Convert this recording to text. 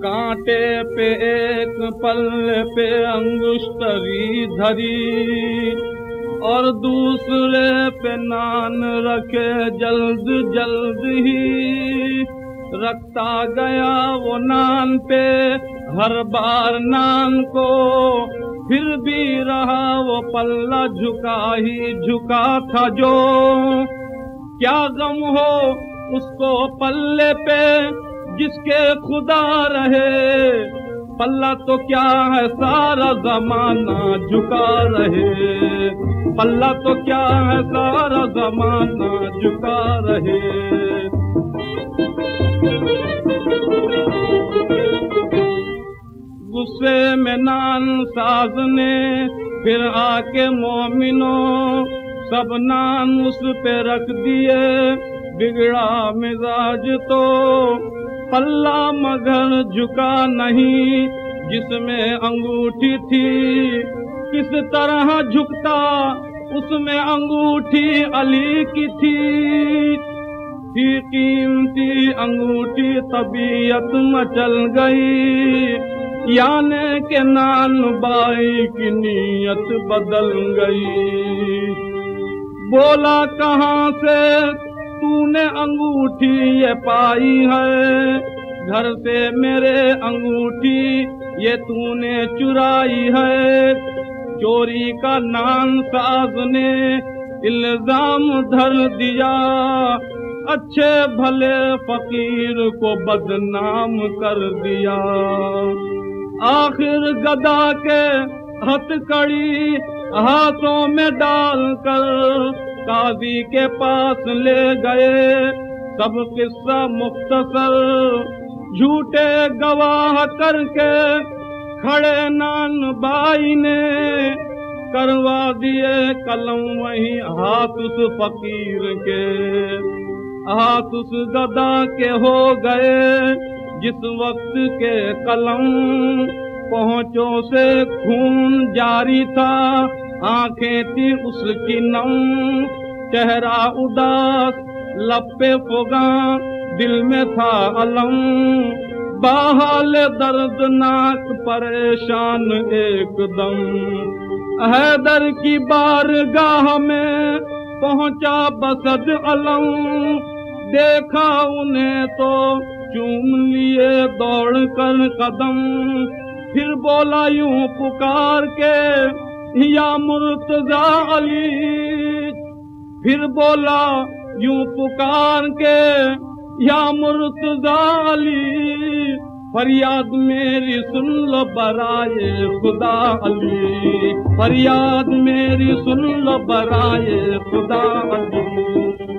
कांटे पे एक पल्ले पे अंगुष्टरी धरी, और दूसरे पे नान रखे जल्द जल्द ही रखता गया वो नान पे। हर बार नान को फिर भी रहा वो पल्ला झुका ही झुका था जो। क्या गम हो उसको पल्ले पे जिसके खुदा रहे, पल्ला तो क्या है सारा जमाना झुका रहे? पल्ला तो क्या है सारा जमाना झुका रहे? गुस्से में नान साज ने फिर आके मोमिनो सब नान उस पे रख दिए। बिगड़ा मिजाज तो पल्ला मगर झुका नहीं, जिसमें अंगूठी थी। किस तरह झुकता, उसमें अंगूठी अली की थी। थी कीमती अंगूठी, तबीयत मचल गई। याने के नान बाई की नीयत बदल गई। बोला कहाँ से तूने अंगूठी ये पाई है। घर से मेरे अंगूठी ये तूने चुराई है। चोरी का नान साज ने इल्ज़ाम धर दिया। अच्छे भले फकीर को बदनाम कर दिया। आखिर गदा के हथकड़ी हाथों में डालकर काजी के पास ले गए। सब किस्सा मुख्तसर। झूठे गवाह करके खड़े नान बाई ने करवा दिए कलम वही हाथ उस फकीर के। हाथ उस गदा के हो गए। जिस वक्त के कलम पहुंचो से खून जारी था आँखें थी उसकी नम, चेहरा उदास, लपे फोगा दिल में था अलम। बाहल दर्दनाक परेशान एकदम। हैदर की बारगाह में पहुँचा बसद अलम। देखा उन्हें तो चूम लिए दौड़ कर कदम। फिर बोला यूँ पुकार के या मुर्तजा अली। फिर बोला यूं पुकार के या मुर्तजा अली फरियाद मेरी सुन लो बराए खुदा अली। फरियाद मेरी सुन लो बराए खुदा अली